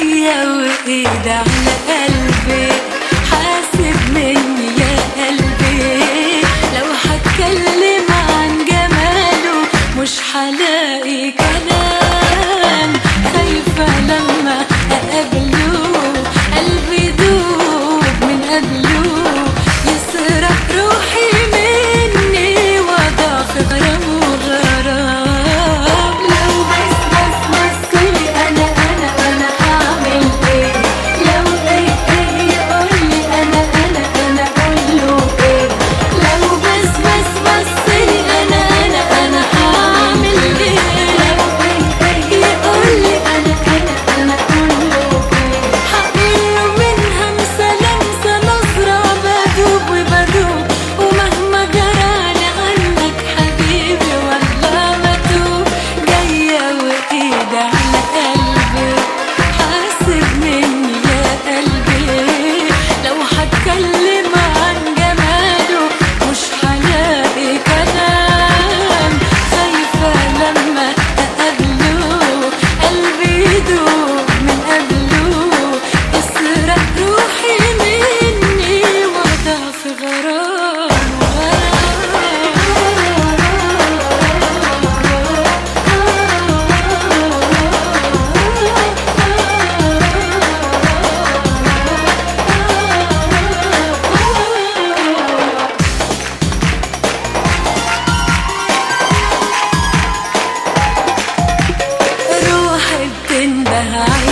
عليا وإيد على قلبي. Gaga. and I